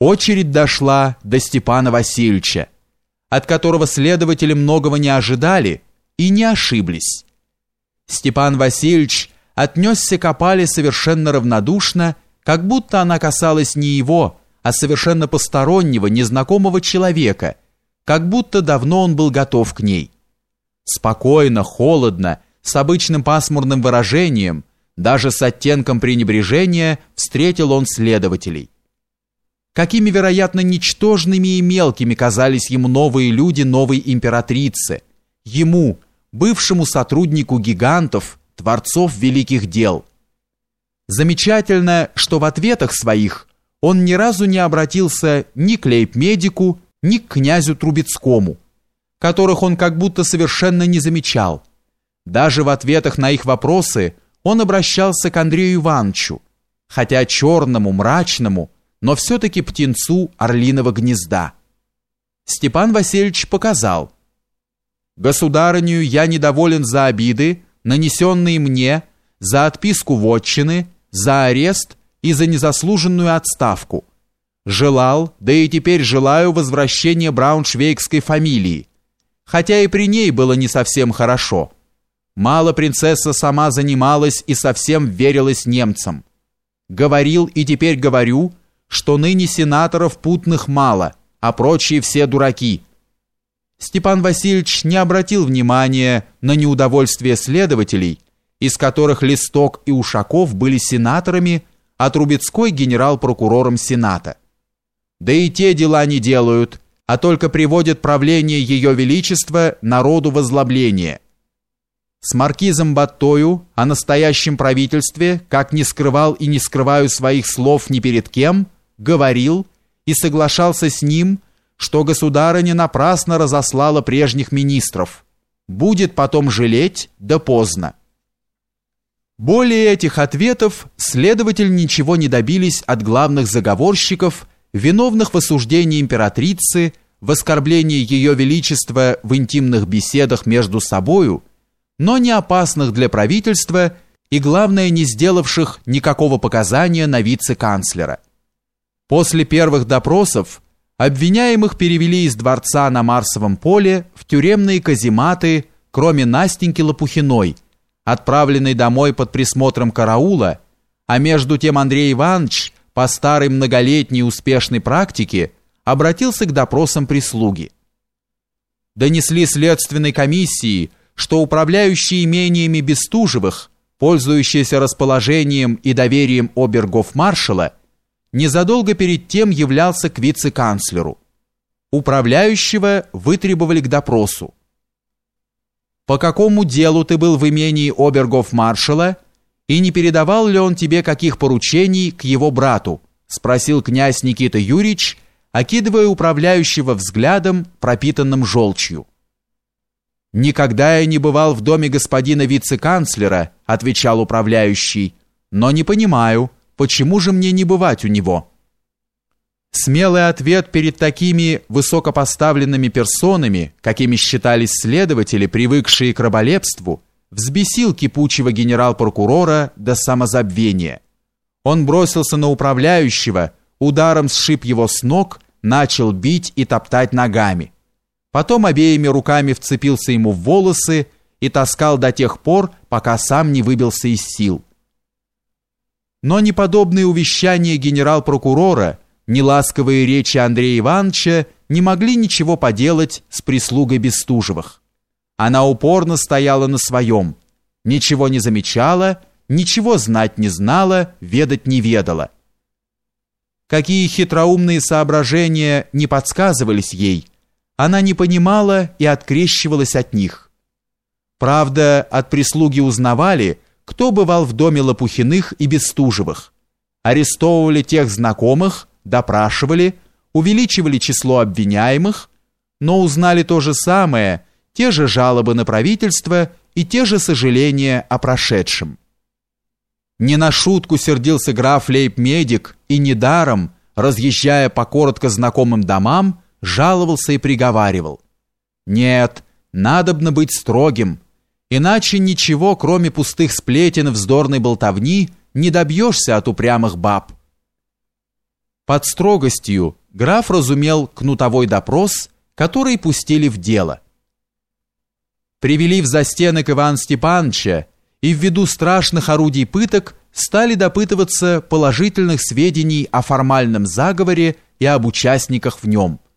Очередь дошла до Степана Васильевича, от которого следователи многого не ожидали и не ошиблись. Степан Васильевич отнесся к опале совершенно равнодушно, как будто она касалась не его, а совершенно постороннего, незнакомого человека, как будто давно он был готов к ней. Спокойно, холодно, с обычным пасмурным выражением, даже с оттенком пренебрежения встретил он следователей. Какими, вероятно, ничтожными и мелкими казались ему новые люди новой императрицы, ему, бывшему сотруднику гигантов, творцов великих дел. Замечательно, что в ответах своих он ни разу не обратился ни к лейб-медику, ни к князю Трубецкому, которых он как будто совершенно не замечал. Даже в ответах на их вопросы он обращался к Андрею Ивановичу, хотя черному, мрачному, но все-таки птенцу орлиного гнезда. Степан Васильевич показал. «Государыню я недоволен за обиды, нанесенные мне, за отписку вотчины, за арест и за незаслуженную отставку. Желал, да и теперь желаю возвращения брауншвейгской фамилии, хотя и при ней было не совсем хорошо. Мало принцесса сама занималась и совсем верилась немцам. Говорил и теперь говорю, что ныне сенаторов путных мало, а прочие все дураки. Степан Васильевич не обратил внимания на неудовольствие следователей, из которых Листок и Ушаков были сенаторами, а Трубецкой генерал-прокурором Сената. Да и те дела не делают, а только приводят правление Ее Величества народу возлобление. С маркизом Баттою о настоящем правительстве, как не скрывал и не скрываю своих слов ни перед кем – говорил и соглашался с ним, что государыня напрасно разослала прежних министров. Будет потом жалеть, да поздно. Более этих ответов следователь ничего не добились от главных заговорщиков, виновных в осуждении императрицы, в оскорблении ее величества в интимных беседах между собою, но не опасных для правительства и, главное, не сделавших никакого показания на вице-канцлера. После первых допросов обвиняемых перевели из дворца на Марсовом поле в тюремные казематы, кроме Настеньки Лопухиной, отправленной домой под присмотром караула, а между тем Андрей Иванович по старой многолетней успешной практике обратился к допросам прислуги. Донесли следственной комиссии, что управляющие имениями Бестужевых, пользующиеся расположением и доверием обергов-маршала, незадолго перед тем являлся к вице-канцлеру. Управляющего вытребовали к допросу. «По какому делу ты был в имении обергов-маршала и не передавал ли он тебе каких поручений к его брату?» спросил князь Никита Юрьевич, окидывая управляющего взглядом, пропитанным желчью. «Никогда я не бывал в доме господина вице-канцлера», отвечал управляющий, «но не понимаю, Почему же мне не бывать у него? Смелый ответ перед такими высокопоставленными персонами, какими считались следователи, привыкшие к раболепству, взбесил кипучего генерал-прокурора до самозабвения. Он бросился на управляющего, ударом сшиб его с ног, начал бить и топтать ногами. Потом обеими руками вцепился ему в волосы и таскал до тех пор, пока сам не выбился из сил. Но ни подобные увещания генерал-прокурора, ни ласковые речи Андрея Ивановича не могли ничего поделать с прислугой Бестужевых. Она упорно стояла на своем, ничего не замечала, ничего знать не знала, ведать не ведала. Какие хитроумные соображения не подсказывались ей, она не понимала и открещивалась от них. Правда, от прислуги узнавали, кто бывал в доме Лопухиных и Бестужевых. Арестовывали тех знакомых, допрашивали, увеличивали число обвиняемых, но узнали то же самое, те же жалобы на правительство и те же сожаления о прошедшем. Не на шутку сердился граф Лейб-медик и недаром, разъезжая по коротко знакомым домам, жаловался и приговаривал. «Нет, надобно быть строгим, Иначе ничего, кроме пустых сплетен вздорной болтовни, не добьешься от упрямых баб. Под строгостью граф разумел кнутовой допрос, который пустили в дело. Привели в застенок Иван Степановича и ввиду страшных орудий пыток стали допытываться положительных сведений о формальном заговоре и об участниках в нем –